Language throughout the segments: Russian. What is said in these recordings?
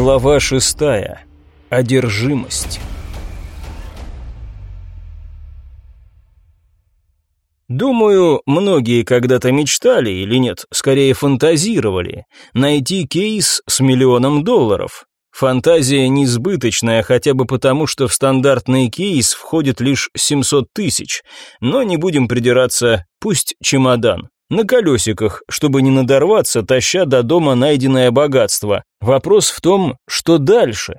Глава шестая. Одержимость. Думаю, многие когда-то мечтали или нет, скорее фантазировали, найти кейс с миллионом долларов. Фантазия несбыточная хотя бы потому, что в стандартный кейс входит лишь 700 тысяч, но не будем придираться, пусть чемодан. На колесиках, чтобы не надорваться, таща до дома найденное богатство. Вопрос в том, что дальше?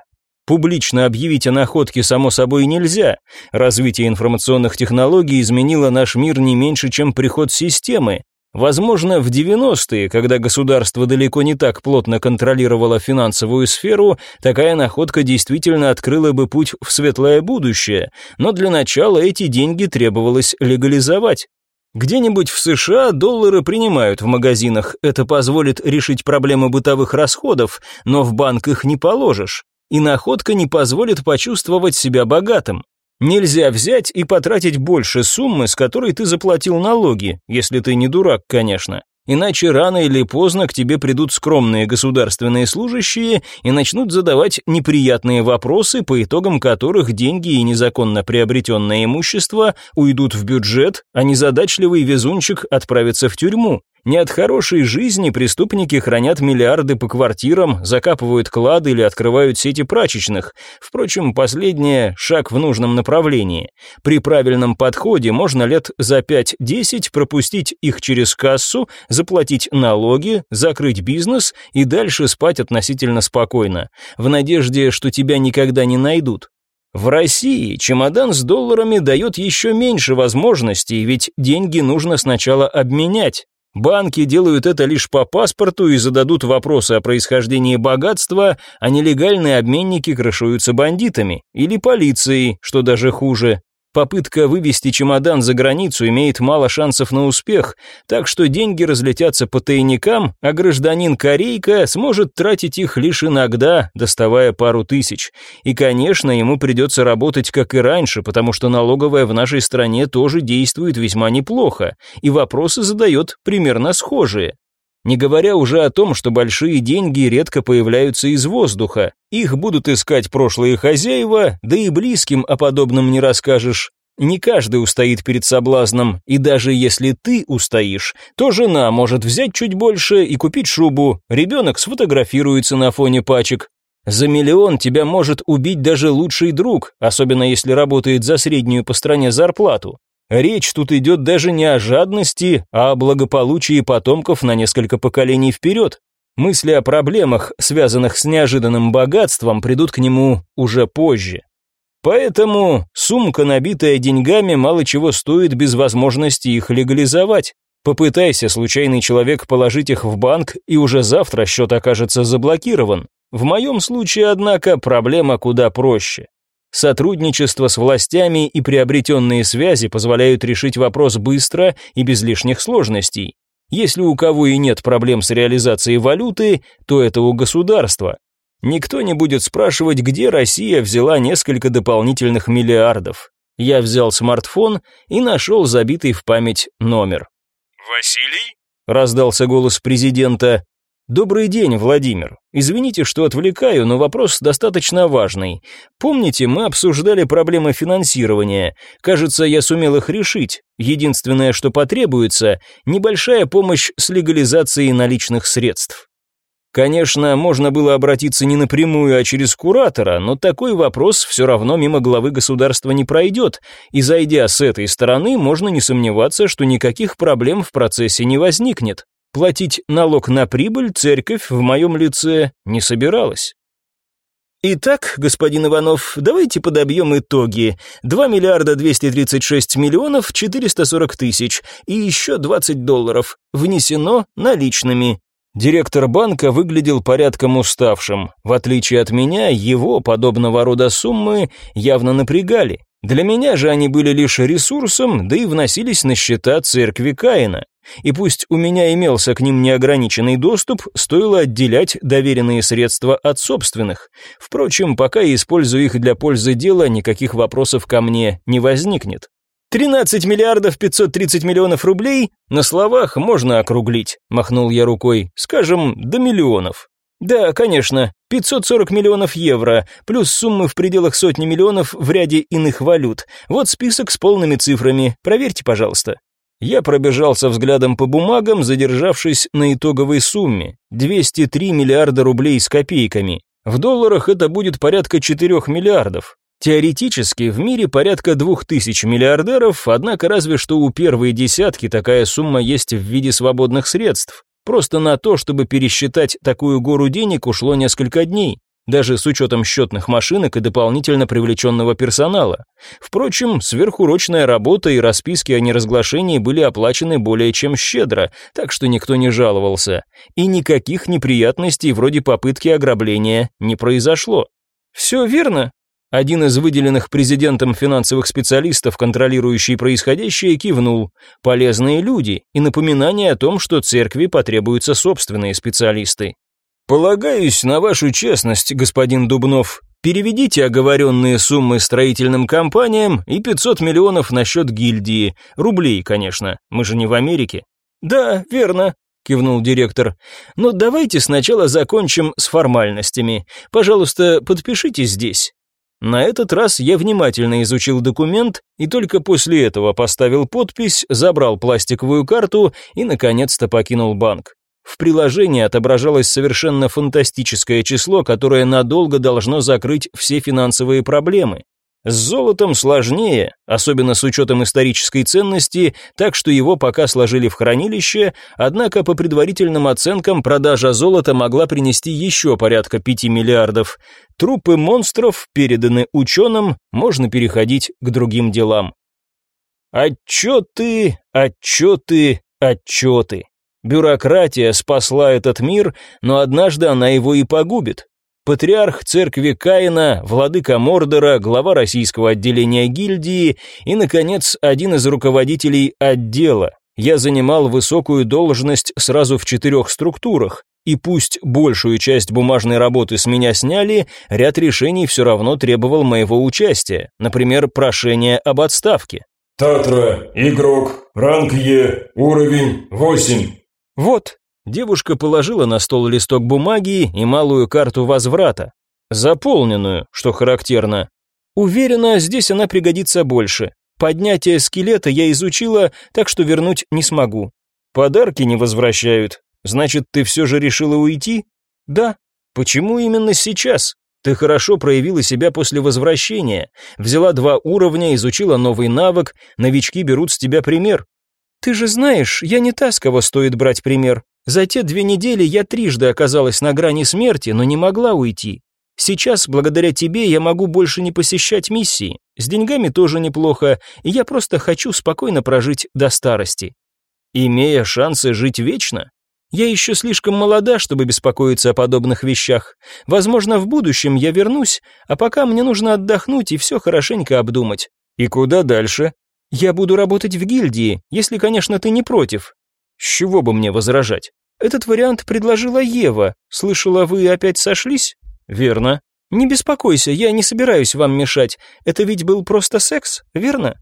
Публично объявить о находке само собой нельзя. Развитие информационных технологий изменило наш мир не меньше, чем приход системы. Возможно, в 90-е, когда государство далеко не так плотно контролировало финансовую сферу, такая находка действительно открыла бы путь в светлое будущее, но для начала эти деньги требовалось легализовать. Где-нибудь в США доллары принимают в магазинах, это позволит решить проблемы бытовых расходов, но в банк их не положишь. И находка не позволит почувствовать себя богатым. Нельзя взять и потратить больше суммы, с которой ты заплатил налоги, если ты не дурак, конечно. Иначе рано или поздно к тебе придут скромные государственные служащие и начнут задавать неприятные вопросы, по итогам которых деньги и незаконно приобретенное имущество уйдут в бюджет, а незадачливый везунчик отправится в тюрьму. Не от хорошей жизни преступники хранят миллиарды по квартирам, закапывают клады или открывают сети прачечных. Впрочем, последнее – шаг в нужном направлении. При правильном подходе можно лет за 5-10 пропустить их через кассу, заплатить налоги, закрыть бизнес и дальше спать относительно спокойно, в надежде, что тебя никогда не найдут. В России чемодан с долларами дает еще меньше возможностей, ведь деньги нужно сначала обменять. Банки делают это лишь по паспорту и зададут вопросы о происхождении богатства, а нелегальные обменники крышуются бандитами или полицией, что даже хуже. Попытка вывести чемодан за границу имеет мало шансов на успех, так что деньги разлетятся по тайникам, а гражданин-корейка сможет тратить их лишь иногда, доставая пару тысяч. И, конечно, ему придется работать как и раньше, потому что налоговая в нашей стране тоже действует весьма неплохо, и вопросы задает примерно схожие. Не говоря уже о том, что большие деньги редко появляются из воздуха. Их будут искать прошлые хозяева, да и близким о подобном не расскажешь. Не каждый устоит перед соблазном, и даже если ты устоишь, то жена может взять чуть больше и купить шубу, ребенок сфотографируется на фоне пачек. За миллион тебя может убить даже лучший друг, особенно если работает за среднюю по стране зарплату. Речь тут идет даже не о жадности, а о благополучии потомков на несколько поколений вперед. Мысли о проблемах, связанных с неожиданным богатством, придут к нему уже позже. Поэтому сумка, набитая деньгами, мало чего стоит без возможности их легализовать. Попытайся, случайный человек, положить их в банк, и уже завтра счет окажется заблокирован. В моем случае, однако, проблема куда проще. Сотрудничество с властями и приобретенные связи позволяют решить вопрос быстро и без лишних сложностей. Если у кого и нет проблем с реализацией валюты, то это у государства. Никто не будет спрашивать, где Россия взяла несколько дополнительных миллиардов. Я взял смартфон и нашел забитый в память номер. «Василий?» – раздался голос президента. «Добрый день, Владимир. Извините, что отвлекаю, но вопрос достаточно важный. Помните, мы обсуждали проблемы финансирования. Кажется, я сумел их решить. Единственное, что потребуется – небольшая помощь с легализацией наличных средств». Конечно, можно было обратиться не напрямую, а через куратора, но такой вопрос все равно мимо главы государства не пройдет, и зайдя с этой стороны, можно не сомневаться, что никаких проблем в процессе не возникнет. Платить налог на прибыль церковь в моем лице не собиралась. Итак, господин Иванов, давайте подобьем итоги. 2 миллиарда 236 миллионов 440 тысяч и еще 20 долларов. Внесено наличными. Директор банка выглядел порядком уставшим. В отличие от меня, его подобного рода суммы явно напрягали. Для меня же они были лишь ресурсом, да и вносились на счета церкви Каина. И пусть у меня имелся к ним неограниченный доступ, стоило отделять доверенные средства от собственных. Впрочем, пока я использую их для пользы дела, никаких вопросов ко мне не возникнет. 13 миллиардов 530 миллионов рублей на словах можно округлить, махнул я рукой, скажем, до миллионов. Да, конечно, 540 миллионов евро, плюс суммы в пределах сотни миллионов в ряде иных валют. Вот список с полными цифрами, проверьте, пожалуйста. Я пробежался взглядом по бумагам, задержавшись на итоговой сумме – 203 миллиарда рублей с копейками. В долларах это будет порядка 4 миллиардов. Теоретически в мире порядка 2000 миллиардеров, однако разве что у первой десятки такая сумма есть в виде свободных средств. Просто на то, чтобы пересчитать такую гору денег, ушло несколько дней, даже с учетом счетных машинок и дополнительно привлеченного персонала. Впрочем, сверхурочная работа и расписки о неразглашении были оплачены более чем щедро, так что никто не жаловался. И никаких неприятностей вроде попытки ограбления не произошло. «Все верно?» Один из выделенных президентом финансовых специалистов, контролирующий происходящее, кивнул. Полезные люди и напоминание о том, что церкви потребуются собственные специалисты. «Полагаюсь на вашу честность, господин Дубнов. Переведите оговоренные суммы строительным компаниям и 500 миллионов на счет гильдии. Рублей, конечно, мы же не в Америке». «Да, верно», — кивнул директор. «Но давайте сначала закончим с формальностями. Пожалуйста, подпишите здесь». На этот раз я внимательно изучил документ и только после этого поставил подпись, забрал пластиковую карту и, наконец-то, покинул банк. В приложении отображалось совершенно фантастическое число, которое надолго должно закрыть все финансовые проблемы. С золотом сложнее, особенно с учетом исторической ценности, так что его пока сложили в хранилище, однако по предварительным оценкам продажа золота могла принести еще порядка 5 миллиардов. Трупы монстров переданы ученым, можно переходить к другим делам. Отчеты, отчеты, отчеты. Бюрократия спасла этот мир, но однажды она его и погубит. Патриарх церкви Каина, владыка Мордора, глава российского отделения гильдии и, наконец, один из руководителей отдела. Я занимал высокую должность сразу в четырех структурах, и пусть большую часть бумажной работы с меня сняли, ряд решений все равно требовал моего участия, например, прошение об отставке. Татра, игрок, ранг Е, уровень 8. Вот, Девушка положила на стол листок бумаги и малую карту возврата. Заполненную, что характерно. Уверена, здесь она пригодится больше. Поднятие скелета я изучила, так что вернуть не смогу. Подарки не возвращают. Значит, ты все же решила уйти? Да. Почему именно сейчас? Ты хорошо проявила себя после возвращения. Взяла два уровня, изучила новый навык, новички берут с тебя пример. Ты же знаешь, я не та, с кого стоит брать пример. За те две недели я трижды оказалась на грани смерти, но не могла уйти. Сейчас, благодаря тебе, я могу больше не посещать миссии. С деньгами тоже неплохо, и я просто хочу спокойно прожить до старости. Имея шансы жить вечно? Я еще слишком молода, чтобы беспокоиться о подобных вещах. Возможно, в будущем я вернусь, а пока мне нужно отдохнуть и все хорошенько обдумать. И куда дальше? Я буду работать в гильдии, если, конечно, ты не против. С чего бы мне возражать? Этот вариант предложила Ева. Слышала, вы опять сошлись? Верно. Не беспокойся, я не собираюсь вам мешать. Это ведь был просто секс, верно?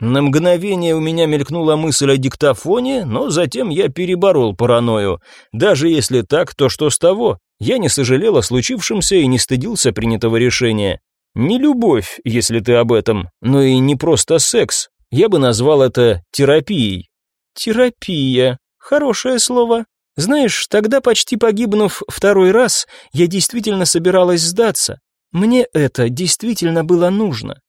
На мгновение у меня мелькнула мысль о диктофоне, но затем я переборол паранойю. Даже если так, то что с того? Я не сожалел о случившемся и не стыдился принятого решения. Не любовь, если ты об этом, но и не просто секс. Я бы назвал это терапией. Терапия. Хорошее слово. Знаешь, тогда, почти погибнув второй раз, я действительно собиралась сдаться. Мне это действительно было нужно.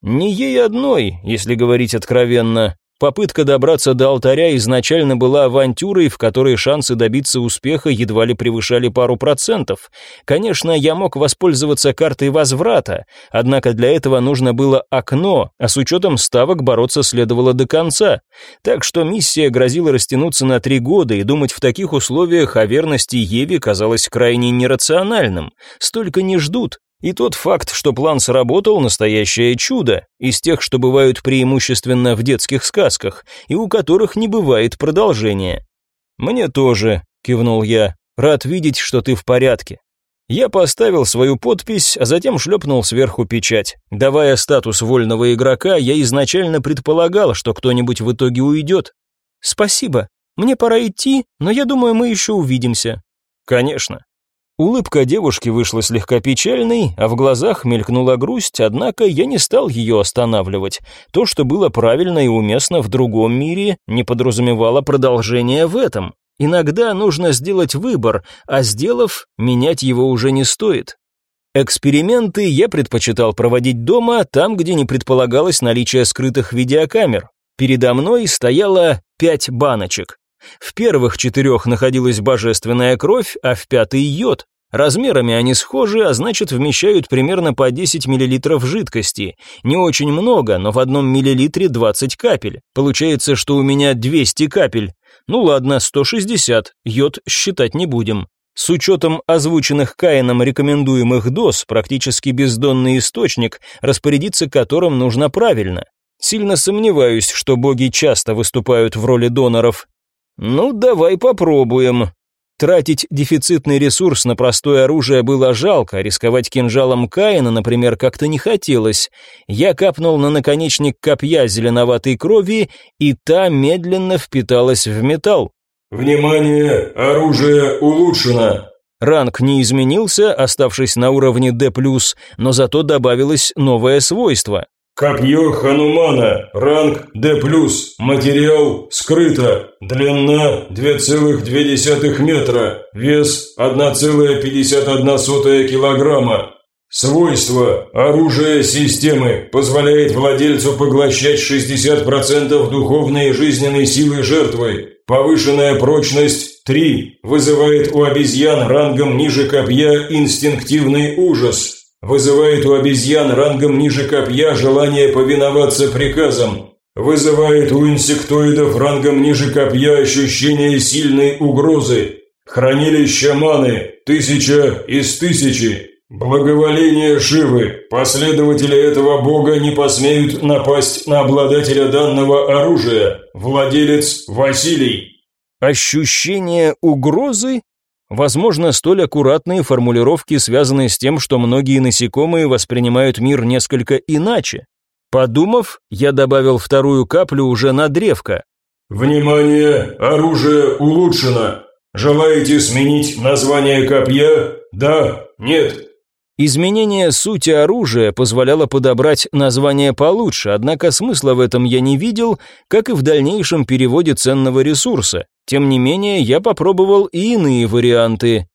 Не ей одной, если говорить откровенно. Попытка добраться до алтаря изначально была авантюрой, в которой шансы добиться успеха едва ли превышали пару процентов. Конечно, я мог воспользоваться картой возврата, однако для этого нужно было окно, а с учетом ставок бороться следовало до конца. Так что миссия грозила растянуться на три года, и думать в таких условиях о верности Еве казалось крайне нерациональным. Столько не ждут, и тот факт, что план сработал, настоящее чудо, из тех, что бывают преимущественно в детских сказках, и у которых не бывает продолжения. «Мне тоже», — кивнул я, — «рад видеть, что ты в порядке». Я поставил свою подпись, а затем шлепнул сверху печать. Давая статус вольного игрока, я изначально предполагал, что кто-нибудь в итоге уйдет. «Спасибо. Мне пора идти, но я думаю, мы еще увидимся». «Конечно». Улыбка девушки вышла слегка печальной, а в глазах мелькнула грусть, однако я не стал ее останавливать. То, что было правильно и уместно в другом мире, не подразумевало продолжения в этом. Иногда нужно сделать выбор, а сделав, менять его уже не стоит. Эксперименты я предпочитал проводить дома, там, где не предполагалось наличие скрытых видеокамер. Передо мной стояло пять баночек. В первых четырех находилась божественная кровь, а в пятой йод. Размерами они схожи, а значит вмещают примерно по 10 мл жидкости. Не очень много, но в одном миллилитре 20 капель. Получается, что у меня 200 капель. Ну ладно, 160, йод считать не будем. С учетом озвученных Каином рекомендуемых доз, практически бездонный источник, распорядиться которым нужно правильно. Сильно сомневаюсь, что боги часто выступают в роли доноров. Ну, давай попробуем. Тратить дефицитный ресурс на простое оружие было жалко, рисковать кинжалом Каина, например, как-то не хотелось. Я капнул на наконечник копья зеленоватой крови, и та медленно впиталась в металл. «Внимание! Оружие улучшено!» Ранг не изменился, оставшись на уровне D+, но зато добавилось новое свойство. Копье Ханумана, ранг D+, материал скрыто, длина 2,2 метра, вес 1,51 килограмма. Свойство оружия системы позволяет владельцу поглощать 60% духовной и жизненной силы жертвы. Повышенная прочность 3 вызывает у обезьян рангом ниже копья инстинктивный ужас. Вызывает у обезьян рангом ниже копья желание повиноваться приказам. Вызывает у инсектоидов рангом ниже копья ощущение сильной угрозы. Хранилище маны – тысяча из тысячи. Благоволение Шивы. Последователи этого бога не посмеют напасть на обладателя данного оружия. Владелец Василий. Ощущение угрозы Возможно, столь аккуратные формулировки связаны с тем, что многие насекомые воспринимают мир несколько иначе. Подумав, я добавил вторую каплю уже на древко. «Внимание! Оружие улучшено! Желаете сменить название копья? Да? Нет?» Изменение сути оружия позволяло подобрать название получше, однако смысла в этом я не видел, как и в дальнейшем переводе ценного ресурса. Тем не менее, я попробовал и иные варианты.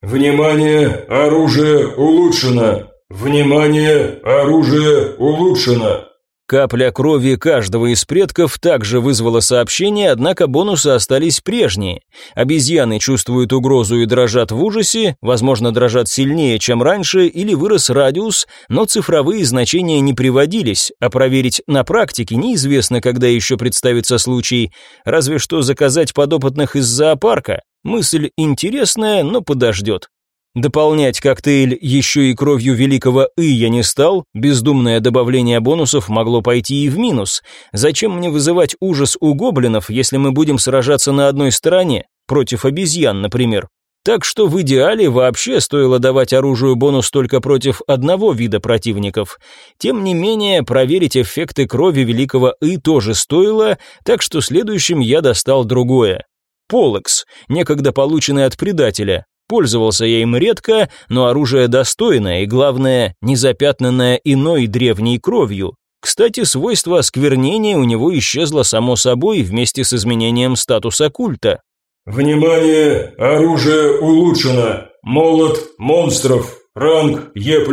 «Внимание! Оружие улучшено! Внимание! Оружие улучшено!» Капля крови каждого из предков также вызвала сообщение, однако бонусы остались прежние. Обезьяны чувствуют угрозу и дрожат в ужасе, возможно, дрожат сильнее, чем раньше, или вырос радиус, но цифровые значения не приводились, а проверить на практике неизвестно, когда еще представится случай, разве что заказать подопытных из зоопарка. Мысль интересная, но подождет. Дополнять коктейль еще и кровью великого И я не стал, бездумное добавление бонусов могло пойти и в минус. Зачем мне вызывать ужас у гоблинов, если мы будем сражаться на одной стороне, против обезьян, например? Так что в идеале вообще стоило давать оружию бонус только против одного вида противников. Тем не менее, проверить эффекты крови великого И тоже стоило, так что следующим я достал другое. Полекс, некогда полученный от предателя, Пользовался я им редко, но оружие достойное и, главное, не запятнанное иной древней кровью. Кстати, свойство осквернения у него исчезло само собой вместе с изменением статуса культа. «Внимание! Оружие улучшено! Молот монстров! Ранг Е+,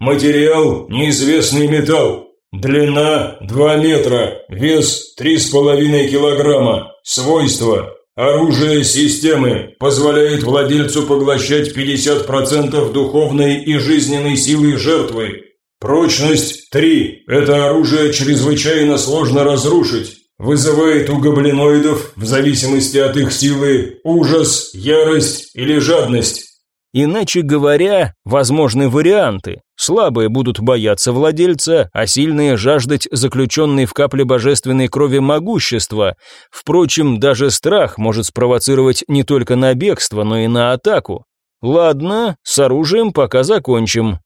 материал неизвестный металл, длина 2 метра, вес 3,5 килограмма, свойства Оружие системы позволяет владельцу поглощать 50% духовной и жизненной силы жертвы. Прочность 3. Это оружие чрезвычайно сложно разрушить. Вызывает у гоблиноидов, в зависимости от их силы, ужас, ярость или жадность. Иначе говоря, возможны варианты. Слабые будут бояться владельца, а сильные жаждать заключенной в капле божественной крови могущества. Впрочем, даже страх может спровоцировать не только на бегство, но и на атаку. Ладно, с оружием пока закончим.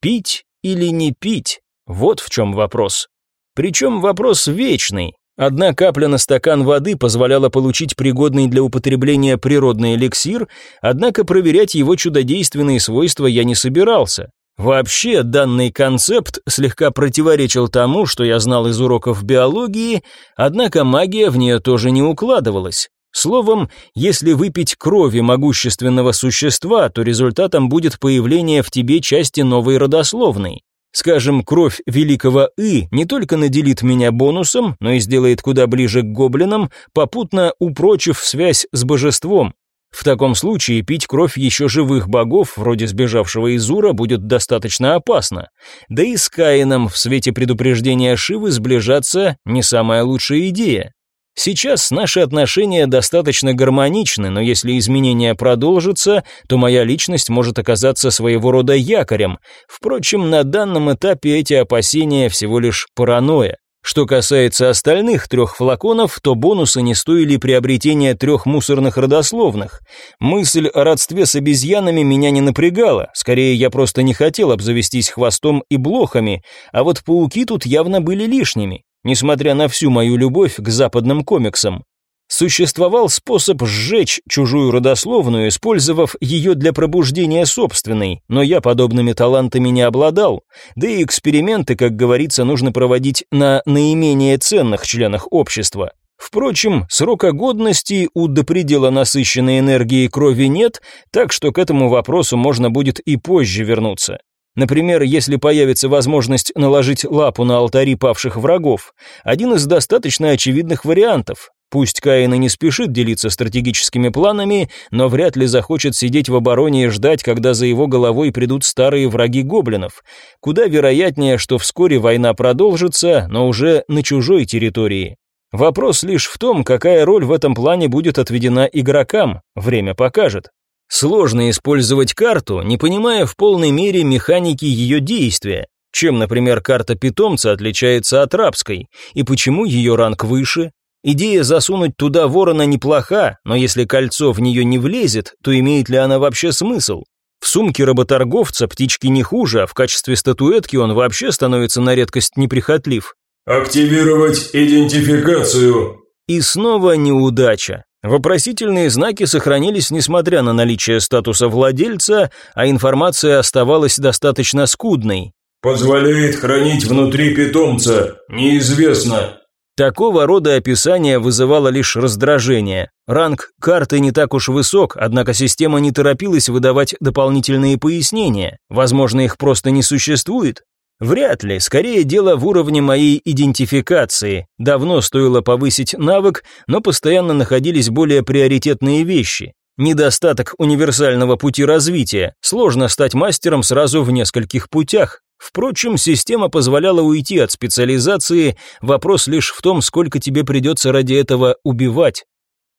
Пить или не пить? Вот в чем вопрос. Причем вопрос вечный. Одна капля на стакан воды позволяла получить пригодный для употребления природный эликсир, однако проверять его чудодейственные свойства я не собирался. Вообще, данный концепт слегка противоречил тому, что я знал из уроков биологии, однако магия в нее тоже не укладывалась. Словом, если выпить крови могущественного существа, то результатом будет появление в тебе части новой родословной. Скажем, кровь великого И не только наделит меня бонусом, но и сделает куда ближе к гоблинам, попутно упрочив связь с божеством. В таком случае пить кровь еще живых богов, вроде сбежавшего из Ура, будет достаточно опасно. Да и с Каином в свете предупреждения Шивы сближаться не самая лучшая идея. Сейчас наши отношения достаточно гармоничны, но если изменения продолжатся, то моя личность может оказаться своего рода якорем. Впрочем, на данном этапе эти опасения всего лишь паранойя. Что касается остальных трех флаконов, то бонусы не стоили приобретения трех мусорных родословных. Мысль о родстве с обезьянами меня не напрягала, скорее я просто не хотел обзавестись хвостом и блохами, а вот пауки тут явно были лишними несмотря на всю мою любовь к западным комиксам. Существовал способ сжечь чужую родословную, использовав ее для пробуждения собственной, но я подобными талантами не обладал, да и эксперименты, как говорится, нужно проводить на наименее ценных членах общества. Впрочем, срока годности у до предела насыщенной энергии крови нет, так что к этому вопросу можно будет и позже вернуться. Например, если появится возможность наложить лапу на алтари павших врагов, один из достаточно очевидных вариантов. Пусть Каин и не спешит делиться стратегическими планами, но вряд ли захочет сидеть в обороне и ждать, когда за его головой придут старые враги гоблинов. Куда вероятнее, что вскоре война продолжится, но уже на чужой территории. Вопрос лишь в том, какая роль в этом плане будет отведена игрокам, время покажет. Сложно использовать карту, не понимая в полной мере механики ее действия. Чем, например, карта питомца отличается от рабской, и почему ее ранг выше? Идея засунуть туда ворона неплоха, но если кольцо в нее не влезет, то имеет ли она вообще смысл? В сумке работорговца птички не хуже, а в качестве статуэтки он вообще становится на редкость неприхотлив. «Активировать идентификацию». И снова неудача. Вопросительные знаки сохранились несмотря на наличие статуса владельца, а информация оставалась достаточно скудной. «Позволяет хранить внутри питомца. Неизвестно». Такого рода описание вызывало лишь раздражение. Ранг карты не так уж высок, однако система не торопилась выдавать дополнительные пояснения. Возможно, их просто не существует. Вряд ли, скорее дело в уровне моей идентификации. Давно стоило повысить навык, но постоянно находились более приоритетные вещи. Недостаток универсального пути развития. Сложно стать мастером сразу в нескольких путях. Впрочем, система позволяла уйти от специализации, вопрос лишь в том, сколько тебе придется ради этого убивать.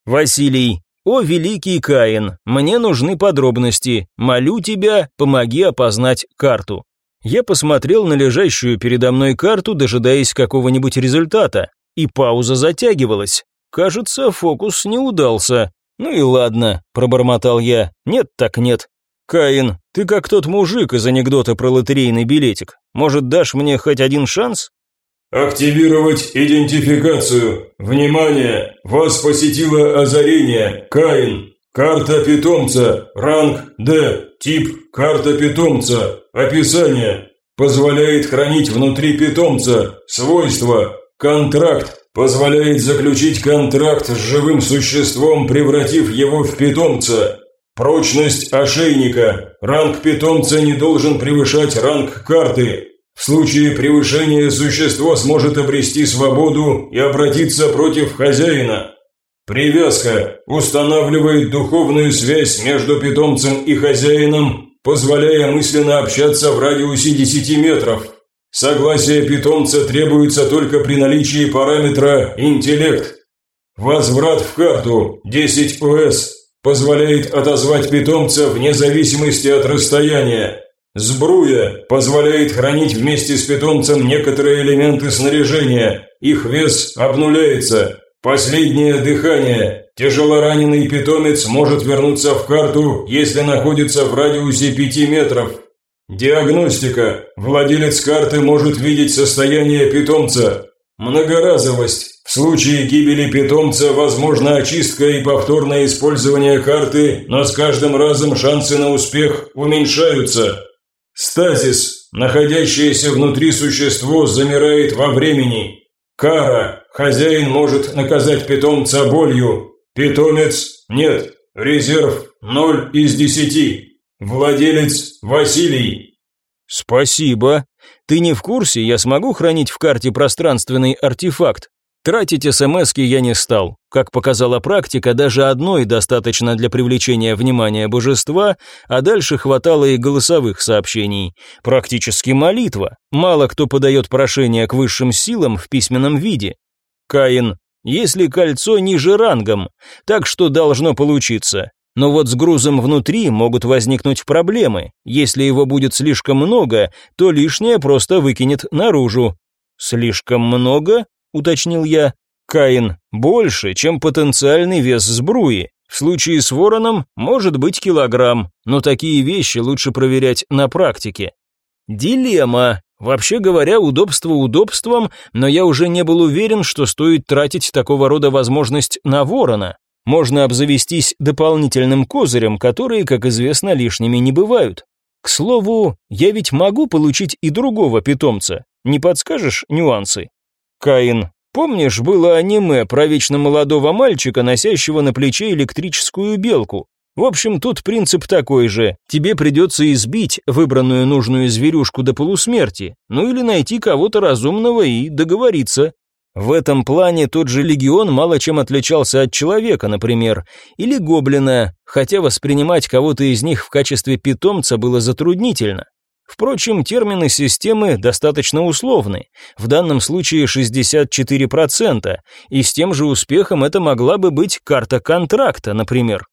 Василий, «О, великий Каин, мне нужны подробности. Молю тебя, помоги опознать карту». Я посмотрел на лежащую передо мной карту, дожидаясь какого-нибудь результата, и пауза затягивалась. Кажется, фокус не удался. Ну и ладно, пробормотал я. Нет так нет. Каин, ты как тот мужик из анекдота про лотерейный билетик. Может, дашь мне хоть один шанс? Активировать идентификацию. Внимание! Вас посетило озарение. Каин. Карта питомца. Ранг Д. Тип карта питомца. Описание. Позволяет хранить внутри питомца. Свойства. Контракт. Позволяет заключить контракт с живым существом, превратив его в питомца. Прочность ошейника. Ранг питомца не должен превышать ранг карты. В случае превышения существо сможет обрести свободу и обратиться против хозяина. Привязка устанавливает духовную связь между питомцем и хозяином, позволяя мысленно общаться в радиусе 10 метров. Согласие питомца требуется только при наличии параметра «интеллект». Возврат в карту 10 ОС позволяет отозвать питомца вне зависимости от расстояния. Сбруя позволяет хранить вместе с питомцем некоторые элементы снаряжения, их вес обнуляется. Последнее дыхание. Тяжелораненый питомец может вернуться в карту, если находится в радиусе 5 метров. Диагностика. Владелец карты может видеть состояние питомца. Многоразовость. В случае гибели питомца возможна очистка и повторное использование карты, но с каждым разом шансы на успех уменьшаются. Стазис. Находящееся внутри существо замирает во времени. Кара. Хозяин может наказать питомца болью. Питомец – нет. Резерв – 0 из 10. Владелец – Василий. Спасибо. Ты не в курсе, я смогу хранить в карте пространственный артефакт? Тратить СМСки я не стал. Как показала практика, даже одной достаточно для привлечения внимания божества, а дальше хватало и голосовых сообщений. Практически молитва. Мало кто подает прошение к высшим силам в письменном виде. Каин, если кольцо ниже рангом, так что должно получиться. Но вот с грузом внутри могут возникнуть проблемы. Если его будет слишком много, то лишнее просто выкинет наружу. Слишком много? Уточнил я. Каин больше, чем потенциальный вес сбруи. В случае с вороном может быть килограмм, но такие вещи лучше проверять на практике. Дилемма. Вообще говоря, удобство удобством, но я уже не был уверен, что стоит тратить такого рода возможность на ворона. Можно обзавестись дополнительным козырем, которые, как известно, лишними не бывают. К слову, я ведь могу получить и другого питомца. Не подскажешь нюансы? Каин, помнишь, было аниме про вечно молодого мальчика, носящего на плече электрическую белку? В общем, тут принцип такой же. Тебе придется избить выбранную нужную зверюшку до полусмерти, ну или найти кого-то разумного и договориться. В этом плане тот же легион мало чем отличался от человека, например, или гоблина, хотя воспринимать кого-то из них в качестве питомца было затруднительно. Впрочем, термины системы достаточно условны, в данном случае 64%, и с тем же успехом это могла бы быть карта контракта, например.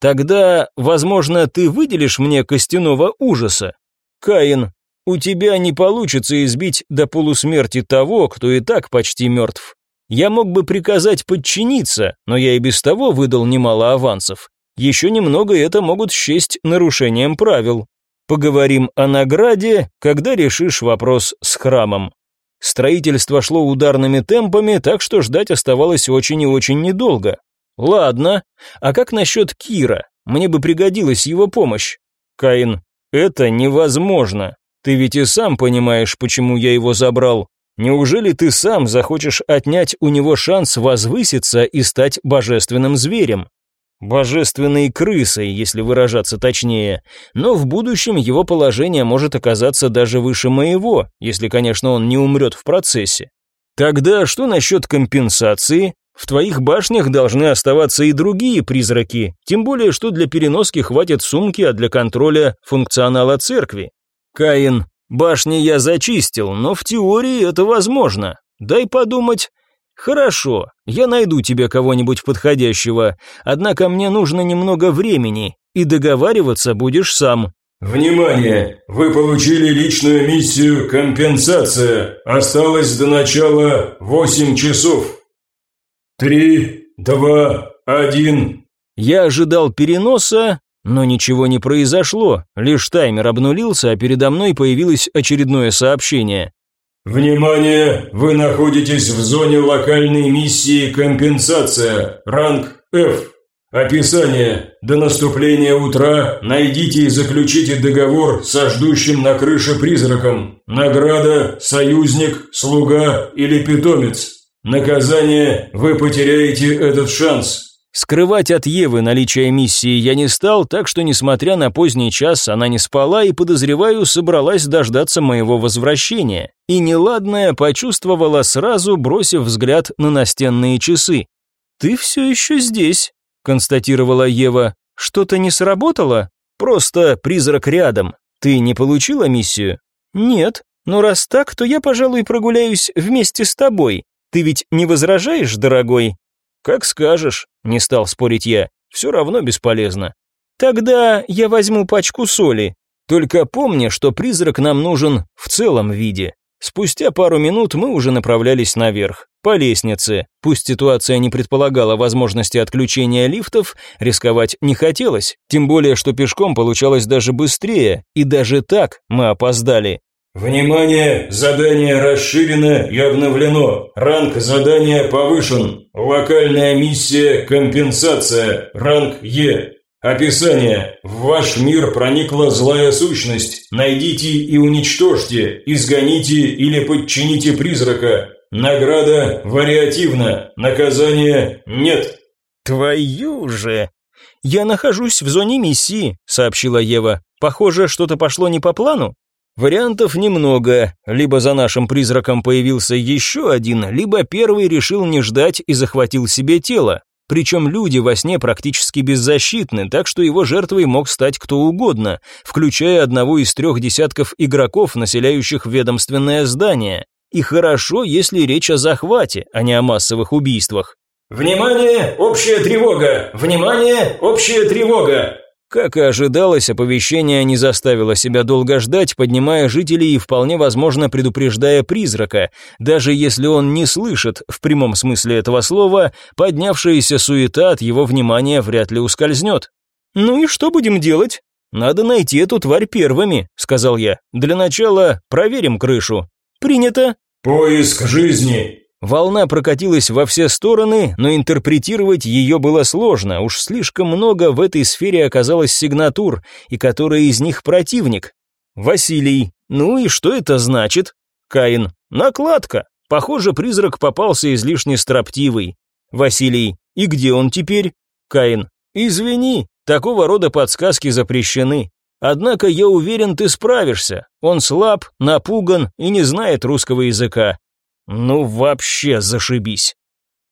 Тогда, возможно, ты выделишь мне костяного ужаса. Каин, у тебя не получится избить до полусмерти того, кто и так почти мертв. Я мог бы приказать подчиниться, но я и без того выдал немало авансов. Еще немного это могут счесть нарушением правил. Поговорим о награде, когда решишь вопрос с храмом. Строительство шло ударными темпами, так что ждать оставалось очень и очень недолго. Ладно, а как насчет Кира? Мне бы пригодилась его помощь. Каин, это невозможно. Ты ведь и сам понимаешь, почему я его забрал. Неужели ты сам захочешь отнять у него шанс возвыситься и стать божественным зверем? Божественной крысой, если выражаться точнее. Но в будущем его положение может оказаться даже выше моего, если, конечно, он не умрет в процессе. Тогда что насчет компенсации? В твоих башнях должны оставаться и другие призраки, тем более, что для переноски хватит сумки, а для контроля функционала церкви. Каин, башни я зачистил, но в теории это возможно. Дай подумать. Хорошо, я найду тебе кого-нибудь подходящего, однако мне нужно немного времени, и договариваться будешь сам. Внимание! Вы получили личную миссию «Компенсация». Осталось до начала 8 часов. Три, два, один. Я ожидал переноса, но ничего не произошло, лишь таймер обнулился, а передо мной появилось очередное сообщение. «Внимание! Вы находитесь в зоне локальной миссии «Компенсация», ранг F. Описание. До наступления утра найдите и заключите договор со ждущим на крыше призраком. Награда – союзник, слуга или питомец. Наказание – вы потеряете этот шанс. Скрывать от Евы наличие миссии я не стал, так что, несмотря на поздний час, она не спала и, подозреваю, собралась дождаться моего возвращения. И неладное почувствовала сразу, бросив взгляд на настенные часы. «Ты все еще здесь», – констатировала Ева. «Что-то не сработало? Просто призрак рядом. Ты не получила миссию?» «Нет, но раз так, то я, пожалуй, прогуляюсь вместе с тобой. Ты ведь не возражаешь, дорогой?» «Как скажешь», — не стал спорить я. «Все равно бесполезно». «Тогда я возьму пачку соли. Только помни, что призрак нам нужен в целом виде». Спустя пару минут мы уже направлялись наверх, по лестнице. Пусть ситуация не предполагала возможности отключения лифтов, рисковать не хотелось, тем более, что пешком получалось даже быстрее, и даже так мы опоздали. Внимание! Задание расширено и обновлено. Ранг задания повышен. Локальная миссия «Компенсация». Ранг Е. Описание. В ваш мир проникла злая сущность. Найдите и уничтожьте, изгоните или подчините призрака. Награда вариативна, наказание нет. Твою же! Я нахожусь в зоне миссии, сообщила Ева. Похоже, что-то пошло не по плану. Вариантов немного. Либо за нашим призраком появился еще один, либо первый решил не ждать и захватил себе тело. Причем люди во сне практически беззащитны, так что его жертвой мог стать кто угодно, включая одного из трех десятков игроков, населяющих ведомственное здание. И хорошо, если речь о захвате, а не о массовых убийствах. «Внимание! Общая тревога! Внимание! Общая тревога!» Как и ожидалось, оповещение не заставило себя долго ждать, поднимая жителей и вполне возможно предупреждая призрака. Даже если он не слышит, в прямом смысле этого слова, поднявшаяся суета от его внимания вряд ли ускользнет. «Ну и что будем делать?» «Надо найти эту тварь первыми», — сказал я. «Для начала проверим крышу». «Принято». «Поиск жизни», Волна прокатилась во все стороны, но интерпретировать ее было сложно, уж слишком много в этой сфере оказалось сигнатур, и который из них противник. Василий. Ну и что это значит? Каин. Накладка. Похоже, призрак попался излишне строптивый. Василий. И где он теперь? Каин. Извини, такого рода подсказки запрещены. Однако я уверен, ты справишься. Он слаб, напуган и не знает русского языка. Ну вообще зашибись.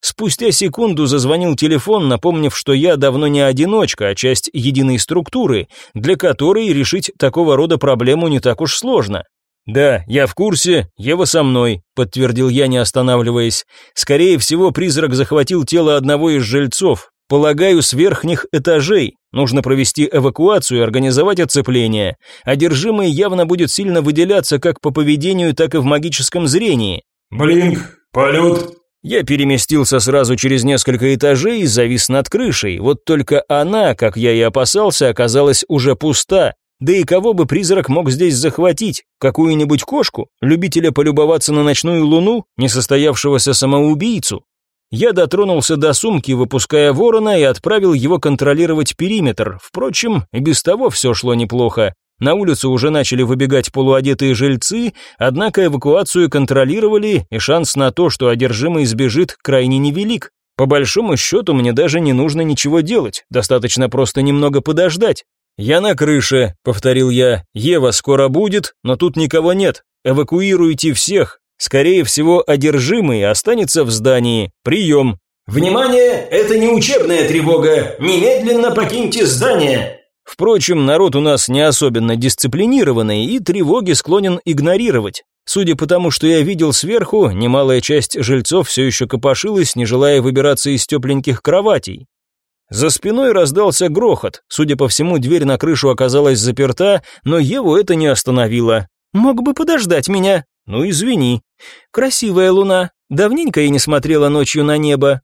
Спустя секунду зазвонил телефон, напомнив, что я давно не одиночка, а часть единой структуры, для которой решить такого рода проблему не так уж сложно. «Да, я в курсе, Ева со мной», — подтвердил я, не останавливаясь. «Скорее всего, призрак захватил тело одного из жильцов. Полагаю, с верхних этажей. Нужно провести эвакуацию и организовать оцепление. Одержимый явно будет сильно выделяться как по поведению, так и в магическом зрении. «Блинк, полет!» Я переместился сразу через несколько этажей и завис над крышей, вот только она, как я и опасался, оказалась уже пуста. Да и кого бы призрак мог здесь захватить? Какую-нибудь кошку? Любителя полюбоваться на ночную луну? Несостоявшегося самоубийцу? Я дотронулся до сумки, выпуская ворона, и отправил его контролировать периметр. Впрочем, и без того все шло неплохо. На улицу уже начали выбегать полуодетые жильцы, однако эвакуацию контролировали, и шанс на то, что одержимый сбежит, крайне невелик. По большому счету мне даже не нужно ничего делать, достаточно просто немного подождать. «Я на крыше», — повторил я. «Ева скоро будет, но тут никого нет. Эвакуируйте всех. Скорее всего, одержимый останется в здании. Прием». «Внимание! Это не учебная тревога! Немедленно покиньте здание!» Впрочем, народ у нас не особенно дисциплинированный и тревоги склонен игнорировать. Судя по тому, что я видел сверху, немалая часть жильцов все еще копошилась, не желая выбираться из тепленьких кроватей. За спиной раздался грохот. Судя по всему, дверь на крышу оказалась заперта, но Еву это не остановило. «Мог бы подождать меня?» «Ну, извини». «Красивая луна. Давненько я не смотрела ночью на небо.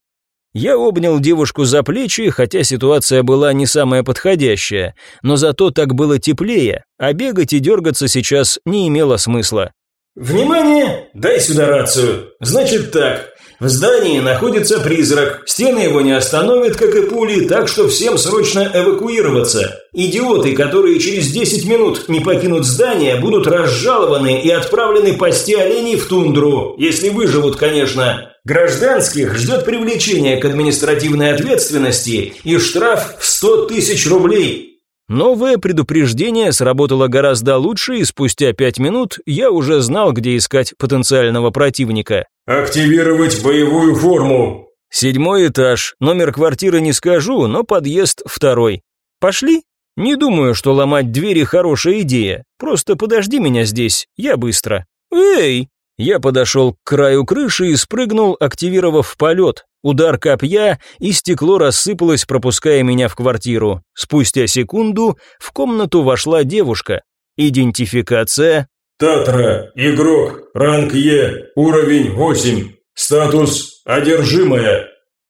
Я обнял девушку за плечи, хотя ситуация была не самая подходящая, но зато так было теплее, а бегать и дергаться сейчас не имело смысла. «Внимание! Дай сюда рацию. Значит так, в здании находится призрак, стены его не остановят, как и пули, так что всем срочно эвакуироваться. Идиоты, которые через 10 минут не покинут здание, будут разжалованы и отправлены пасти оленей в тундру, если выживут, конечно. Гражданских ждет привлечение к административной ответственности и штраф в 100 тысяч рублей. Новое предупреждение сработало гораздо лучше, и спустя пять минут я уже знал, где искать потенциального противника. «Активировать боевую форму!» Седьмой этаж, номер квартиры не скажу, но подъезд второй. Пошли? Не думаю, что ломать двери хорошая идея. Просто подожди меня здесь, я быстро. Эй! Я подошел к краю крыши и спрыгнул, активировав полет. Удар копья, и стекло рассыпалось, пропуская меня в квартиру. Спустя секунду в комнату вошла девушка. Идентификация. Татра, игрок, ранг Е, уровень 8, статус одержимая.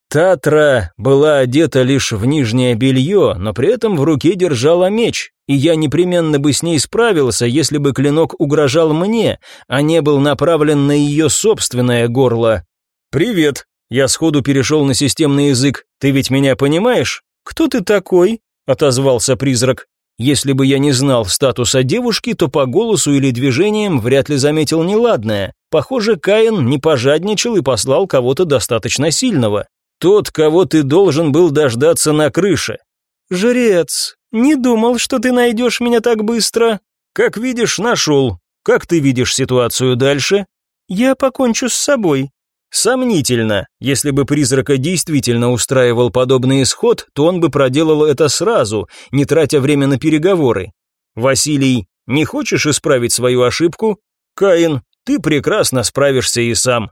Татра была одета лишь в нижнее белье, но при этом в руке держала меч, и я непременно бы с ней справился, если бы клинок угрожал мне, а не был направлен на ее собственное горло. «Привет», — я сходу перешел на системный язык, «ты ведь меня понимаешь?» «Кто ты такой?» — отозвался призрак. Если бы я не знал статуса девушки, то по голосу или движениям вряд ли заметил неладное. Похоже, Каин не пожадничал и послал кого-то достаточно сильного. Тот, кого ты должен был дождаться на крыше. Жрец, не думал, что ты найдешь меня так быстро. Как видишь, нашел. Как ты видишь ситуацию дальше? Я покончу с собой. Сомнительно. Если бы призрака действительно устраивал подобный исход, то он бы проделал это сразу, не тратя время на переговоры. Василий, не хочешь исправить свою ошибку? Каин, ты прекрасно справишься и сам.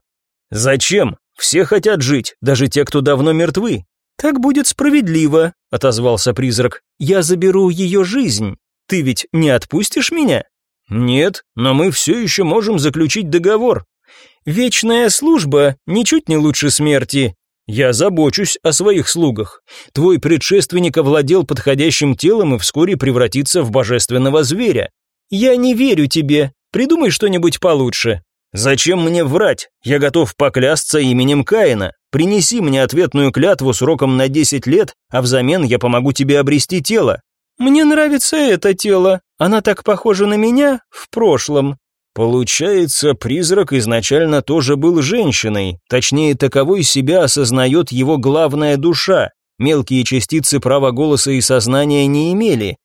Зачем? Все хотят жить, даже те, кто давно мертвы. Так будет справедливо, отозвался призрак. Я заберу ее жизнь. Ты ведь не отпустишь меня? Нет, но мы все еще можем заключить договор. Вечная служба ничуть не лучше смерти. Я забочусь о своих слугах. Твой предшественник овладел подходящим телом и вскоре превратится в божественного зверя. Я не верю тебе. Придумай что-нибудь получше. Зачем мне врать? Я готов поклясться именем Каина. Принеси мне ответную клятву сроком на 10 лет, а взамен я помогу тебе обрести тело. Мне нравится это тело. Она так похожа на меня в прошлом. Получается, призрак изначально тоже был женщиной, точнее, таковой себя осознает его главная душа. Мелкие частицы права голоса и сознания не имели.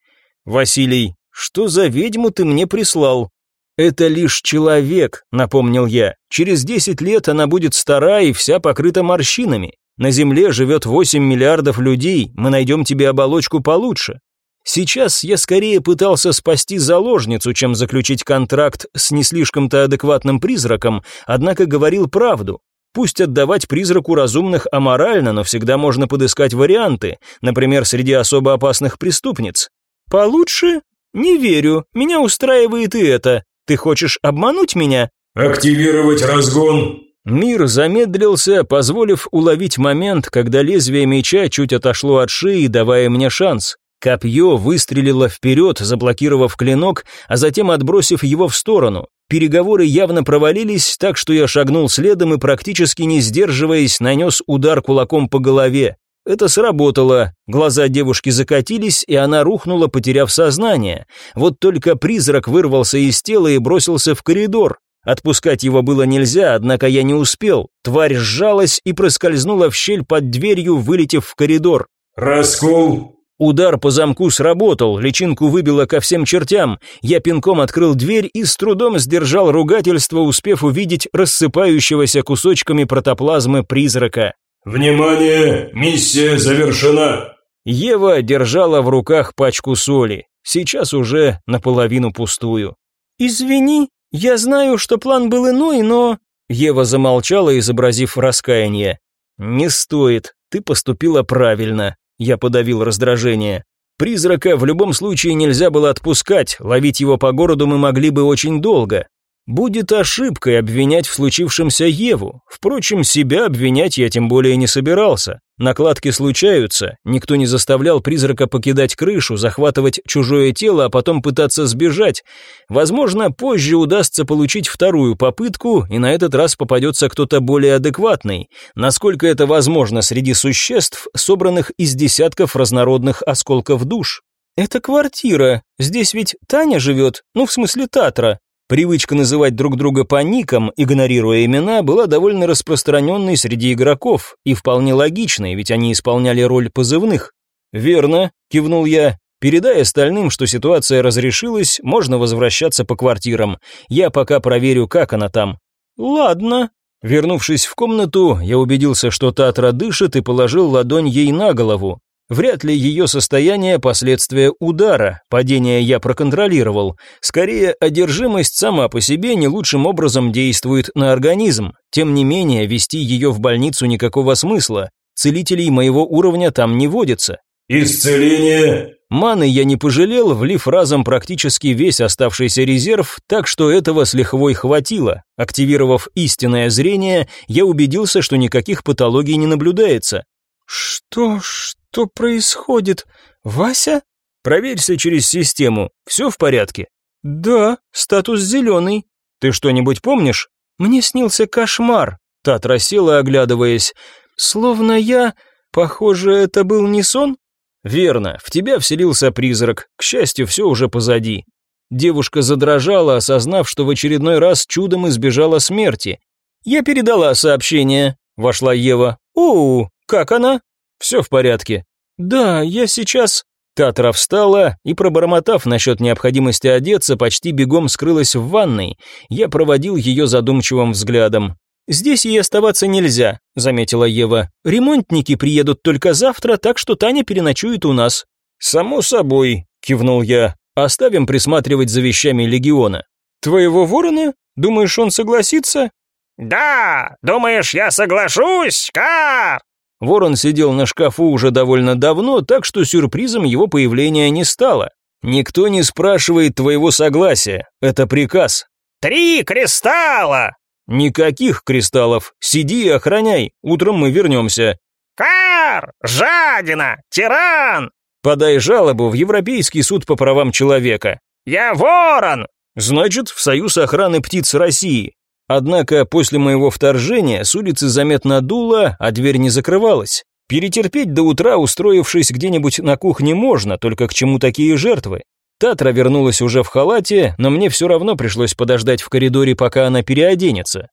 Василий, что за ведьму ты мне прислал? «Это лишь человек», — напомнил я. «Через десять лет она будет стара и вся покрыта морщинами. На Земле живет восемь миллиардов людей, мы найдем тебе оболочку получше». Сейчас я скорее пытался спасти заложницу, чем заключить контракт с не слишком-то адекватным призраком, однако говорил правду. Пусть отдавать призраку разумных аморально, но всегда можно подыскать варианты, например, среди особо опасных преступниц. Получше? Не верю, меня устраивает и это. Ты хочешь обмануть меня? Активировать разгон. Мир замедлился, позволив уловить момент, когда лезвие меча чуть отошло от шеи, давая мне шанс. Копье выстрелило вперед, заблокировав клинок, а затем отбросив его в сторону. Переговоры явно провалились, так что я шагнул следом и, практически не сдерживаясь, нанес удар кулаком по голове. Это сработало. Глаза девушки закатились, и она рухнула, потеряв сознание. Вот только призрак вырвался из тела и бросился в коридор. Отпускать его было нельзя, однако я не успел. Тварь сжалась и проскользнула в щель под дверью, вылетев в коридор. «Раскол!» Удар по замку сработал, личинку выбило ко всем чертям. Я пинком открыл дверь и с трудом сдержал ругательство, успев увидеть рассыпающегося кусочками протоплазмы призрака. «Внимание! Миссия завершена!» Ева держала в руках пачку соли, сейчас уже наполовину пустую. «Извини, я знаю, что план был иной, но...» Ева замолчала, изобразив раскаяние. «Не стоит, ты поступила правильно», я подавил раздражение. Призрака в любом случае нельзя было отпускать, ловить его по городу мы могли бы очень долго. Будет ошибкой обвинять в случившемся Еву. Впрочем, себя обвинять я тем более не собирался. Накладки случаются, никто не заставлял призрака покидать крышу, захватывать чужое тело, а потом пытаться сбежать. Возможно, позже удастся получить вторую попытку, и на этот раз попадется кто-то более адекватный. Насколько это возможно среди существ, собранных из десятков разнородных осколков душ. «Это квартира. Здесь ведь Таня живет, ну, в смысле Татра. Привычка называть друг друга по никам, игнорируя имена, была довольно распространенной среди игроков и вполне логичной, ведь они исполняли роль позывных. «Верно», — кивнул я, Передай остальным, что ситуация разрешилась, можно возвращаться по квартирам. Я пока проверю, как она там. Ладно. Вернувшись в комнату, я убедился, что Татра дышит и положил ладонь ей на голову. Вряд ли ее состояние – последствия удара, падение я проконтролировал. Скорее, одержимость сама по себе не лучшим образом действует на организм. Тем не менее, вести ее в больницу никакого смысла. Целителей моего уровня там не водится. исцеление, Маны я не пожалел, влив разом практически весь оставшийся резерв, так что этого с лихвой хватило. Активировав истинное зрение, я убедился, что никаких патологий не наблюдается. «Что... что происходит? Вася?» «Проверься через систему. Все в порядке?» «Да, статус зеленый. Ты что-нибудь помнишь?» «Мне снился кошмар», — Татра села, оглядываясь. «Словно я... Похоже, это был не сон?» «Верно, в тебя вселился призрак, к счастью, все уже позади». Девушка задрожала, осознав, что в очередной раз чудом избежала смерти. «Я передала сообщение», — вошла Ева. «Оу, как она?» «Все в порядке». «Да, я сейчас...» Татра встала и, пробормотав насчет необходимости одеться, почти бегом скрылась в ванной. Я проводил ее задумчивым взглядом. «Здесь ей оставаться нельзя», — заметила Ева. «Ремонтники приедут только завтра, так что Таня переночует у нас». «Само собой», — кивнул я. «Оставим присматривать за вещами легиона». «Твоего ворона? Думаешь, он согласится?» «Да, думаешь, я соглашусь, Кар?» Ворон сидел на шкафу уже довольно давно, так что сюрпризом его появления не стало. «Никто не спрашивает твоего согласия, это приказ». «Три кристалла!» «Никаких кристаллов. Сиди и охраняй. Утром мы вернемся». «Кар! Жадина! Тиран!» «Подай жалобу в Европейский суд по правам человека». «Я ворон!» «Значит, в Союз охраны птиц России». Однако после моего вторжения с улицы заметно дуло, а дверь не закрывалась. Перетерпеть до утра, устроившись где-нибудь на кухне, можно, только к чему такие жертвы? Татра вернулась уже в халате, но мне все равно пришлось подождать в коридоре, пока она переоденется.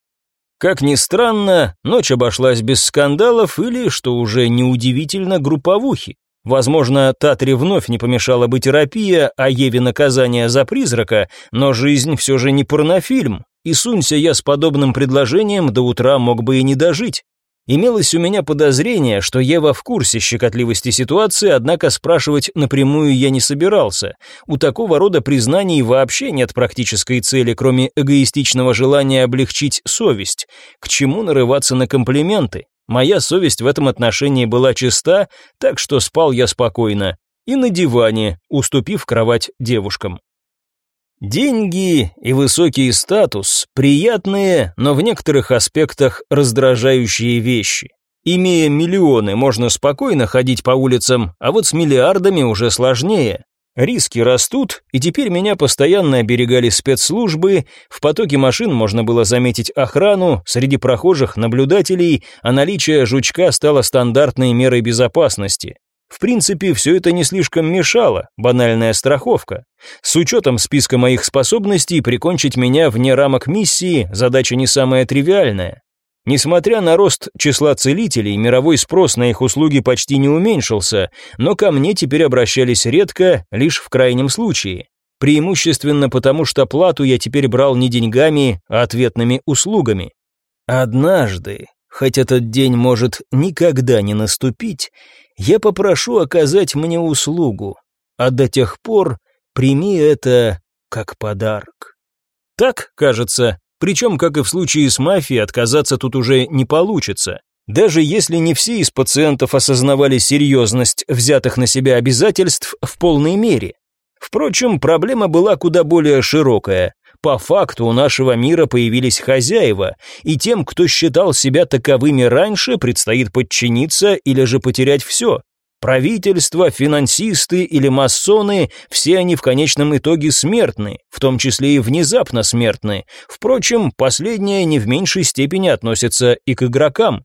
Как ни странно, ночь обошлась без скандалов или, что уже неудивительно, групповухи. Возможно, Татре вновь не помешала бы терапия, а Еве наказание за призрака, но жизнь все же не порнофильм, и сунься я с подобным предложением, до утра мог бы и не дожить. Имелось у меня подозрение, что Ева в курсе щекотливости ситуации, однако спрашивать напрямую я не собирался. У такого рода признаний вообще нет практической цели, кроме эгоистичного желания облегчить совесть. К чему нарываться на комплименты? Моя совесть в этом отношении была чиста, так что спал я спокойно. И на диване, уступив кровать девушкам. Деньги и высокий статус – приятные, но в некоторых аспектах раздражающие вещи. Имея миллионы, можно спокойно ходить по улицам, а вот с миллиардами уже сложнее. Риски растут, и теперь меня постоянно оберегали спецслужбы, в потоке машин можно было заметить охрану, среди прохожих наблюдателей, а наличие жучка стало стандартной мерой безопасности. В принципе, все это не слишком мешало, банальная страховка. С учетом списка моих способностей, прикончить меня вне рамок миссии – задача не самая тривиальная. Несмотря на рост числа целителей, мировой спрос на их услуги почти не уменьшился, но ко мне теперь обращались редко, лишь в крайнем случае. Преимущественно потому, что плату я теперь брал не деньгами, а ответными услугами. Однажды, хоть этот день может никогда не наступить, я попрошу оказать мне услугу, а до тех пор прими это как подарок. Так, кажется, причем, как и в случае с мафией, отказаться тут уже не получится. Даже если не все из пациентов осознавали серьезность взятых на себя обязательств в полной мере. Впрочем, проблема была куда более широкая. По факту у нашего мира появились хозяева, и тем, кто считал себя таковыми раньше, предстоит подчиниться или же потерять все. Правительство, финансисты или масоны, все они в конечном итоге смертны, в том числе и внезапно смертны. Впрочем, последнее не в меньшей степени относится и к игрокам.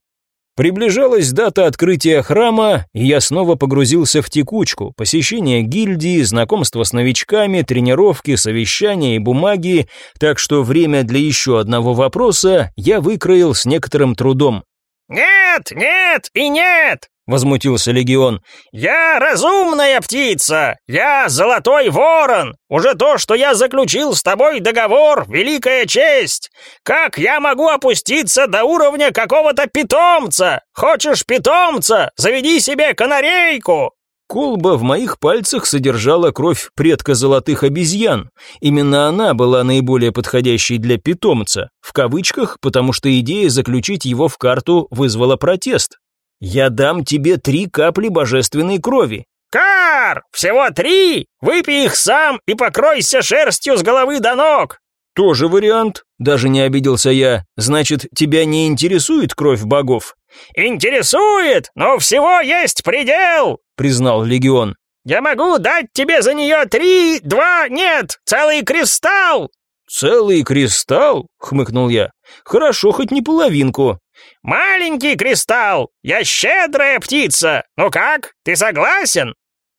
Приближалась дата открытия храма, и я снова погрузился в текучку, посещение гильдии, знакомство с новичками, тренировки, совещания и бумаги, так что время для еще одного вопроса я выкроил с некоторым трудом. «Нет, нет и нет!» — возмутился Легион. «Я разумная птица! Я золотой ворон! Уже то, что я заключил с тобой договор, великая честь! Как я могу опуститься до уровня какого-то питомца? Хочешь питомца? Заведи себе канарейку!» Колба в моих пальцах содержала кровь предка золотых обезьян. Именно она была наиболее подходящей для питомца, в кавычках, потому что идея заключить его в карту вызвала протест. Я дам тебе три капли божественной крови. Кар! Всего три! Выпей их сам и покройся шерстью с головы до ног!» «Тоже вариант», — даже не обиделся я. «Значит, тебя не интересует кровь богов?» «Интересует, но всего есть предел», — признал Легион. «Я могу дать тебе за нее три, два, нет, целый кристалл!» «Целый кристалл?» — хмыкнул я. «Хорошо, хоть не половинку». «Маленький кристалл! Я щедрая птица! Ну как, ты согласен?»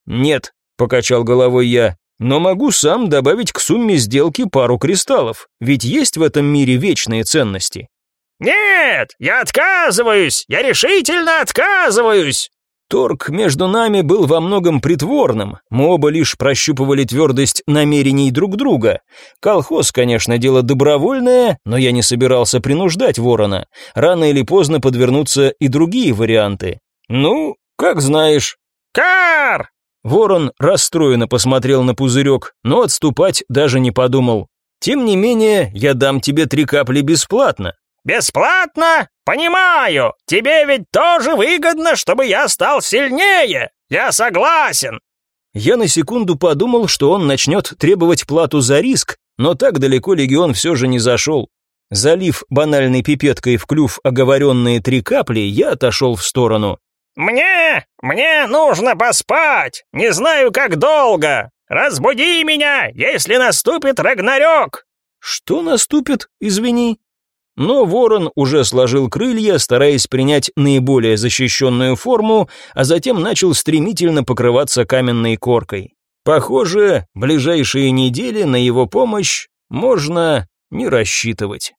«Нет», — покачал головой я, «но могу сам добавить к сумме сделки пару кристаллов, ведь есть в этом мире вечные ценности». «Нет, я отказываюсь! Я решительно отказываюсь!» Торг между нами был во многом притворным, мы оба лишь прощупывали твердость намерений друг друга. Колхоз, конечно, дело добровольное, но я не собирался принуждать ворона. Рано или поздно подвернутся и другие варианты. Ну, как знаешь. «Кар!» Ворон расстроенно посмотрел на пузырек, но отступать даже не подумал. «Тем не менее, я дам тебе три капли бесплатно». «Бесплатно? Понимаю! Тебе ведь тоже выгодно, чтобы я стал сильнее! Я согласен!» Я на секунду подумал, что он начнет требовать плату за риск, но так далеко легион все же не зашел. Залив банальной пипеткой в клюв оговоренные три капли, я отошел в сторону. «Мне... мне нужно поспать! Не знаю, как долго! Разбуди меня, если наступит Рагнарёк!» «Что наступит, извини?» Но ворон уже сложил крылья, стараясь принять наиболее защищенную форму, а затем начал стремительно покрываться каменной коркой. Похоже, ближайшие недели на его помощь можно не рассчитывать.